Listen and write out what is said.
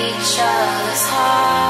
each other's heart.